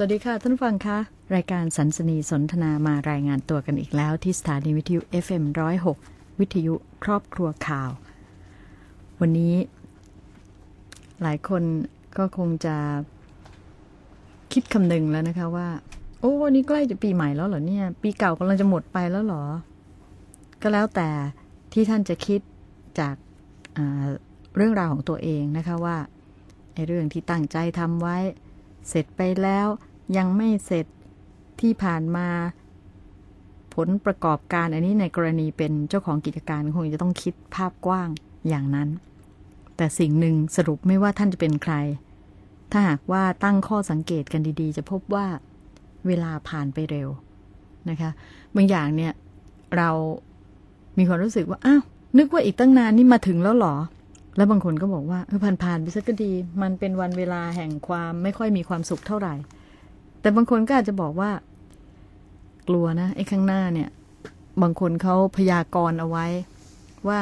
สวัสดีค่ะ ท่านฟังคะ รายการสันสนีสนทนามารายงานตัวกันอีกแล้ว ที่สถานีวิทยุ FM106 วิทยุครอบครัวข่าว วันนี้ หลายคนก็คงจะคิดคำนึงแล้วนะคะว่า โอ้นนี้ใกล้จะปีใหม่แล้วเหรอเนี่ย ปีเก่ากำลังจะหมดไปแล้วเหรอ ก็แล้วแต่ที่ท่านจะคิดจากเรื่องราวของตัวเองนะคะว่าไอ้เรื่องที่ตั้งใจทำไว้เสร็จไปแล้ว ยังไม่เสร็จที่ผ่านมา ผลประกอบการอันนี้ในกรณีเป็นเจ้าของกิจการคงจะต้องคิดภาพกว้างอย่างนั้น แต่สิ่งหนึ่งสรุปไม่ว่าท่านจะเป็นใคร ถ้าหากว่าตั้งข้อสังเกตกันดีๆ จะพบว่าเวลาผ่านไปเร็วนะคะบางอย่างเนี่ยเรามีความรู้สึกว่าอ้าวนึกว่าอีกตั้งนานนี่มาถึงแล้วหรอ แล้วบางคนก็บอกว่าเออผ่านๆไปสักก็ดี มันเป็นวันเวลาแห่งความไม่ค่อยมีความสุขเท่าไหร่ แต่บางคนก็อาจจะบอกว่า กลัวนะไอ้ข้างหน้าเนี่ย บางคนเขาพยากรณ์เอาไว้ ว่า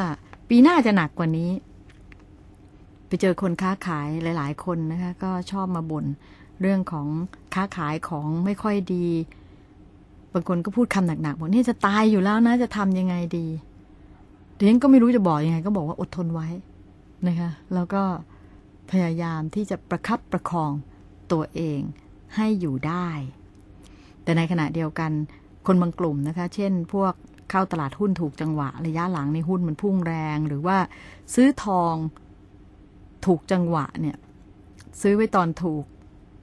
ปีหน้าจะหนักกว่านี้ ไปเจอคนค้าขายหลาย ๆ คนนะคะ ก็ชอบมาบน่นเรื่องของค้าขายของไม่ค่อยดี บางคนก็พูดคำหนักๆบอกนี่จะตายอยู่แล้วนะ จะทำยังไงดีเดี๋ยวก็ไม่รู้จะบอกยังไง ก็บอกว่าอดทนไว้นะคะ แล้วก็พยายามที่จะประคับประคองตัวเอง ให้อยู่ได้ แต่ในขณะเดียวกันคนบางกลุ่มนะคะ เช่น พวกเข้าตลาดหุ้นถูกจังหวะ ระยะหลังในหุ้นมันพุ่งแรง หรือว่าซื้อทองถูกจังหวะเนี่ยซื้อไว้ตอนถูก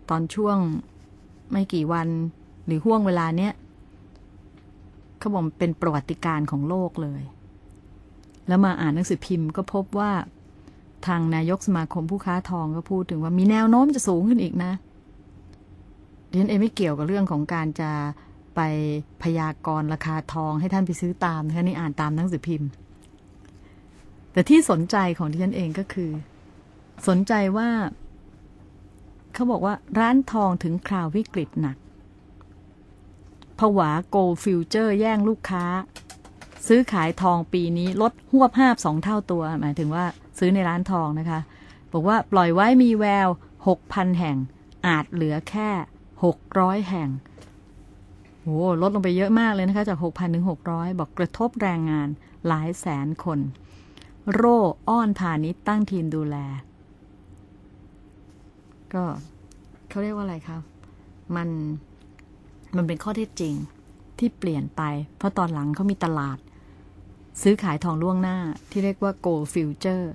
ตอนช่วงไม่กี่วันหรือห่วงเวลาเนี้ยเขาบอกเป็นประวัติการของโลกเลย แล้วมาอ่านหนังสือพิมพ์ก็พบว่าทางนายกสมาคมผู้ค้าทองก็พูดถึงว่ามีแนวโน้มจะสูงขึ้นอีกนะ ดิฉันเองไม่เกี่ยวกับเรื่องของการจะไปพยากรณ์ราคาทองให้ท่านไปซื้อตามนะคะนี่อ่านตามหนังสือพิมพ์ แต่ที่สนใจของดิฉันเองก็คือ สนใจว่า เขาบอกว่าร้านทองถึงคราววิกฤตหนักผวาโกลฟิวเจอร์แย่งลูกค้า ซื้อขายทองปีนี้ลดหวบห้าบสองเท่าตัว หมายถึงว่าซื้อในร้านทองนะคะ บอกว่าปล่อยไว้มีแววหกพันแห่งอาจเหลือแค่ หกร้อยแห่งโอ้ลดลงไปเยอะมากเลยนะคะ จากหกพันถึงหกร้อยบอกกระทบแรงงานหลายแสนคน โร่อ้อนพาณิชย์ตั้งทีมดูแล ก็เขาเรียกว่าอะไรครับ มันมันเป็นข้อเท็จจริงที่เปลี่ยนไป เพราะตอนหลังเขามีตลาด ซื้อขายทองล่วงหน้าที่เรียกว่า gold future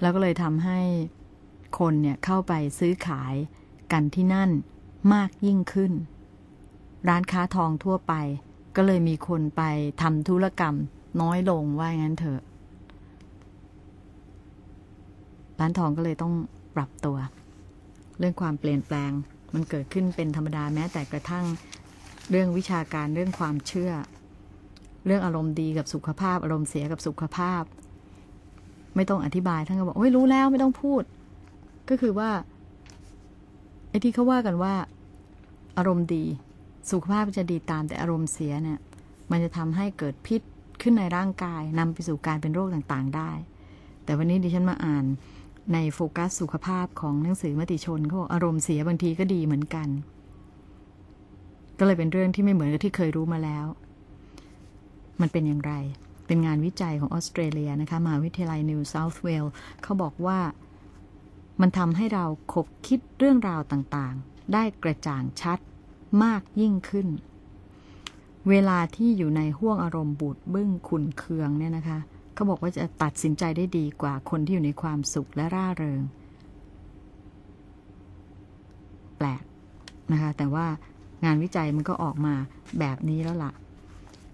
แล้วก็เลยทำให้คนเนี่ยเข้าไปซื้อขายกันที่นั่น มากยิ่งขึ้น ร้านค้าทองทั่วไป ก็เลยมีคนไปทำธุรกรรมน้อยลงว่างั้นเถอะร้านทองก็เลยต้องปรับตัว เรื่องความเปลี่ยนแปลงมันเกิดขึ้นเป็นธรรมดาแม้แต่กระทั่งเรื่องวิชาการเรื่องความเชื่อ เรื่องอารมณ์ดีกับสุขภาพ อารมณ์เสียกับสุขภาพ ไม่ต้องอธิบายท่านก็บอกโอ้ยรู้แล้วไม่ต้องพูด ก็คือว่า ไอ้ที่เขาว่ากันว่า อารมณ์ดี สุขภาพจะดีตามแต่อารมณ์เสียเนี่ยมันจะทำให้เกิดพิษขึ้นในร่างกายนำไปสู่การเป็นโรคต่างๆได้ แต่วันนี้ดิฉันมาอ่านในโฟกัสสุขภาพของหนังสือมติชนเขาบอกอารมณ์เสียบางทีก็ดีเหมือนกัน ก็เลยเป็นเรื่องที่ไม่เหมือนกับที่เคยรู้มาแล้ว มันเป็นอย่างไร เป็นงานวิจัยของออสเตรเลียนะคะมหาวิทยาลัยนิวเซาท์เวลส์เขาบอกว่า มันทำให้เราคบคิดเรื่องราวต่างๆ ได้กระจ่างชัดมากยิ่งขึ้น เวลาที่อยู่ในห่วงอารมณ์บูดบึ้งขุนเคืองเนี่ยนะคะเขาบอกว่าจะตัดสินใจได้ดีกว่าคนที่อยู่ในความสุขและร่าเริง แปลกนะคะ แต่ว่างานวิจัยมันก็ออกมาแบบนี้แล้วละ่ะ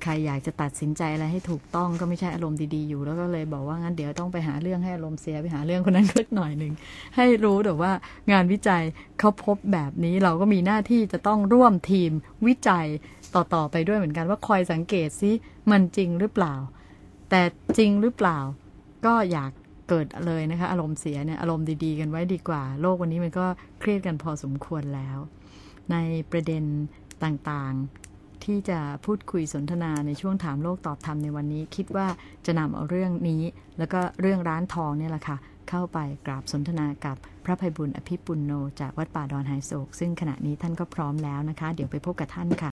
ใครอยากจะตัดสินใจอะไรให้ถูกต้องก็ไม่ใช่อารมณ์ดีๆอยู่ แล้วก็เลยบอกว่างั้นเดี๋ยวต้องไปหาเรื่องให้อารมณ์เสียไปหาเรื่องคนนั้นเล็กหน่อยหนึ่งให้รู้แต่ว่างานวิจัยเขาพบแบบนี้เราก็มีหน้าที่จะต้องร่วมทีมวิจัยต่อๆไปด้วยเหมือนกันว่าคอยสังเกตซิมันจริงหรือเปล่า แต่จริงหรือเปล่า ก็อยากเกิดเลยนะคะอารมณ์เสียเนี่ยอารมณ์ดีๆ กันไว้ดีกว่า โลกวันนี้มันก็เครียดกันพอสมควรแล้ว ในประเด็นต่างๆ ที่จะพูดคุยสนทนาในช่วงถามโลกตอบธรรมในวันนี้ คิดว่าจะนำเอาเรื่องนี้ แล้วก็เรื่องร้านทองเนี่ยแหละค่ะ เข้าไปกราบสนทนากับพระภัยบุญอภิปุลโน จากวัดป่าดอนไฮโศก ซึ่งขณะนี้ท่านก็พร้อมแล้วนะคะ เดี๋ยวไปพบกับท่านค่ะ